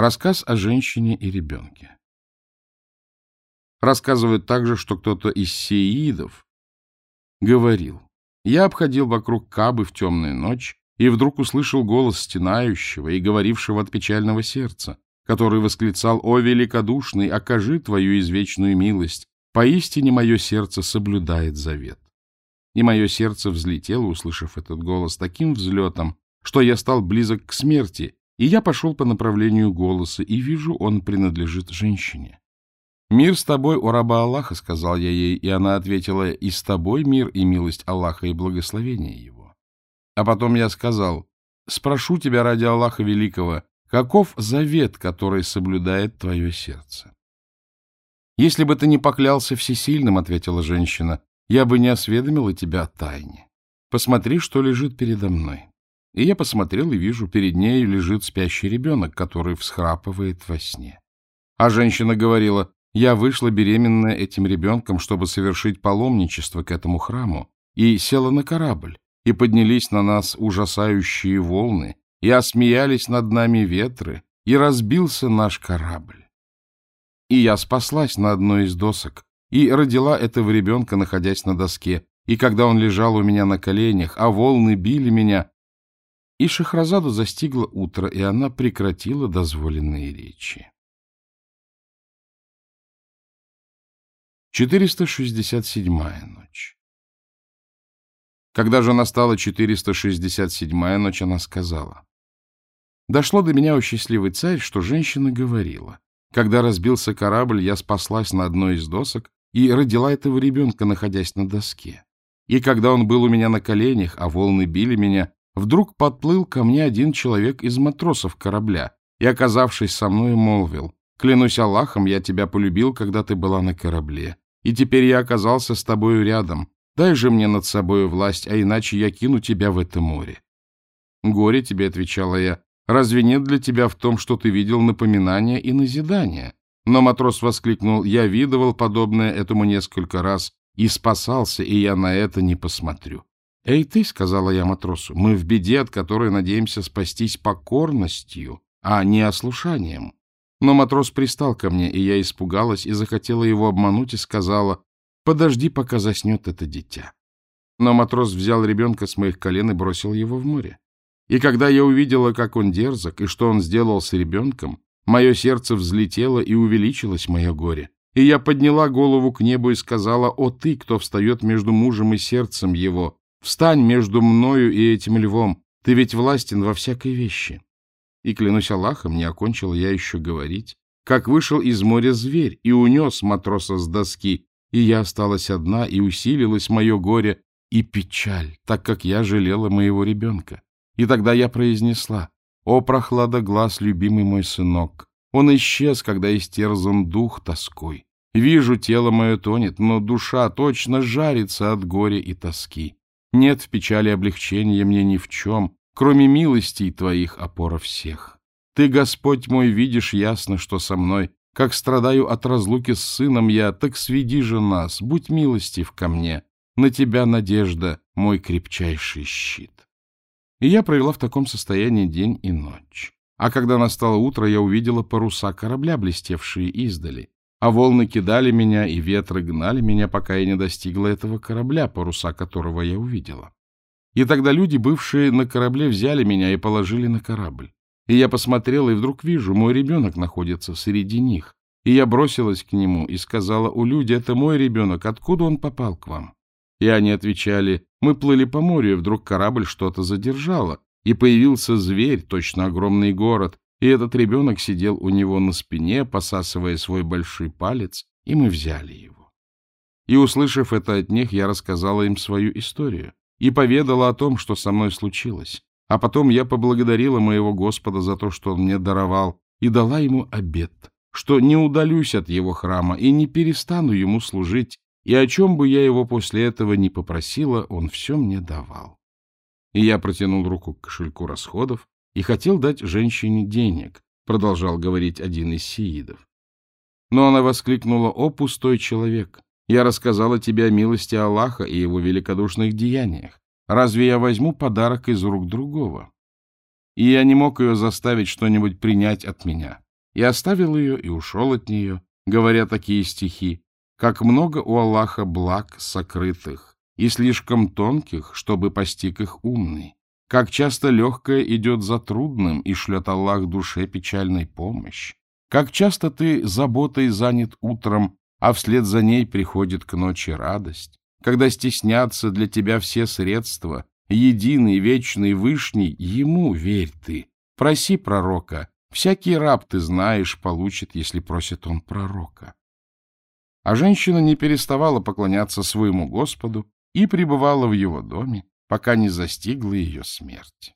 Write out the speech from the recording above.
Рассказ о женщине и ребенке. Рассказывают также, что кто-то из сеидов говорил. Я обходил вокруг Кабы в темную ночь и вдруг услышал голос стенающего и говорившего от печального сердца, который восклицал «О, великодушный, окажи твою извечную милость, поистине мое сердце соблюдает завет». И мое сердце взлетело, услышав этот голос, таким взлетом, что я стал близок к смерти, и я пошел по направлению голоса, и вижу, он принадлежит женщине. «Мир с тобой, у раба Аллаха», — сказал я ей, и она ответила, «И с тобой мир и милость Аллаха и благословение его». А потом я сказал, «Спрошу тебя ради Аллаха Великого, каков завет, который соблюдает твое сердце?» «Если бы ты не поклялся всесильным», — ответила женщина, «я бы не осведомила тебя о тайне. Посмотри, что лежит передо мной». И я посмотрел и вижу, перед ней лежит спящий ребенок, который всхрапывает во сне. А женщина говорила, я вышла беременная этим ребенком, чтобы совершить паломничество к этому храму, и села на корабль, и поднялись на нас ужасающие волны, и осмеялись над нами ветры, и разбился наш корабль. И я спаслась на одной из досок, и родила этого ребенка, находясь на доске, и когда он лежал у меня на коленях, а волны били меня, и Шахразаду застигло утро, и она прекратила дозволенные речи. 467-я ночь. Когда же настала 467-я ночь, она сказала. Дошло до меня, о счастливый царь, что женщина говорила. Когда разбился корабль, я спаслась на одной из досок и родила этого ребенка, находясь на доске. И когда он был у меня на коленях, а волны били меня, вдруг подплыл ко мне один человек из матросов корабля и, оказавшись со мной, молвил, «Клянусь Аллахом, я тебя полюбил, когда ты была на корабле и теперь я оказался с тобою рядом. Дай же мне над собою власть, а иначе я кину тебя в это море. Горе тебе, — отвечала я, — разве нет для тебя в том, что ты видел напоминания и назидания? Но матрос воскликнул, я видывал подобное этому несколько раз и спасался, и я на это не посмотрю. «Эй ты», — сказала я матросу, — «мы в беде, от которой надеемся спастись покорностью, а не ослушанием. Но матрос пристал ко мне, и я испугалась и захотела его обмануть и сказала, «Подожди, пока заснет это дитя». Но матрос взял ребенка с моих колен и бросил его в море. И когда я увидела, как он дерзок и что он сделал с ребенком, мое сердце взлетело и увеличилось мое горе. И я подняла голову к небу и сказала, «О ты, кто встает между мужем и сердцем его, встань между мною и этим львом, ты ведь властен во всякой вещи». И, клянусь Аллахом, не окончил я еще говорить, как вышел из моря зверь и унес матроса с доски, и я осталась одна, и усилилось мое горе и печаль, так как я жалела моего ребенка. И тогда я произнесла, «О, прохлада глаз, любимый мой сынок! Он исчез, когда истерзан дух тоской. Вижу, тело мое тонет, но душа точно жарится от горя и тоски. Нет печали облегчения мне ни в чем, Кроме милостей твоих, опора всех. Ты, Господь мой, видишь ясно, что со мной. Как страдаю от разлуки с сыном я, так сведи же нас, будь милостив ко мне. На тебя надежда, мой крепчайший щит. И я провела в таком состоянии день и ночь. А когда настало утро, я увидела паруса корабля, блестевшие издали. А волны кидали меня, и ветры гнали меня, пока я не достигла этого корабля, паруса которого я увидела. И тогда люди, бывшие на корабле, взяли меня и положили на корабль. И я посмотрела, и вдруг вижу, мой ребенок находится среди них. И я бросилась к нему и сказала, «У люди, это мой ребенок, откуда он попал к вам?» И они отвечали, «Мы плыли по морю, и вдруг корабль что-то задержало, и появился зверь, точно огромный город, и этот ребенок сидел у него на спине, посасывая свой большой палец, и мы взяли его». И, услышав это от них, я рассказала им свою историю и поведала о том, что со мной случилось. А потом я поблагодарила моего Господа за то, что он мне даровал, и дала ему обет, что не удалюсь от его храма и не перестану ему служить, и о чем бы я его после этого не попросила, он все мне давал. И я протянул руку к кошельку расходов и хотел дать женщине денег, продолжал говорить один из сиидов. Но она воскликнула, «О, пустой человек! Я рассказала тебе о милости Аллаха и его великодушных деяниях. Разве я возьму подарок из рук другого? И я не мог ее заставить что-нибудь принять от меня. и оставил ее и ушел от нее, говоря такие стихи, «Как много у Аллаха благ сокрытых, и слишком тонких, чтобы постиг их умный. Как часто легкое идет за трудным, и шлет Аллах душе печальной помощь. Как часто ты заботой занят утром, а вслед за ней приходит к ночи радость. Когда стеснятся для тебя все средства, единый, вечный, вышний, ему верь ты. Проси пророка. Всякий раб, ты знаешь, получит, если просит он пророка. А женщина не переставала поклоняться своему Господу и пребывала в его доме, пока не застигла ее смерть.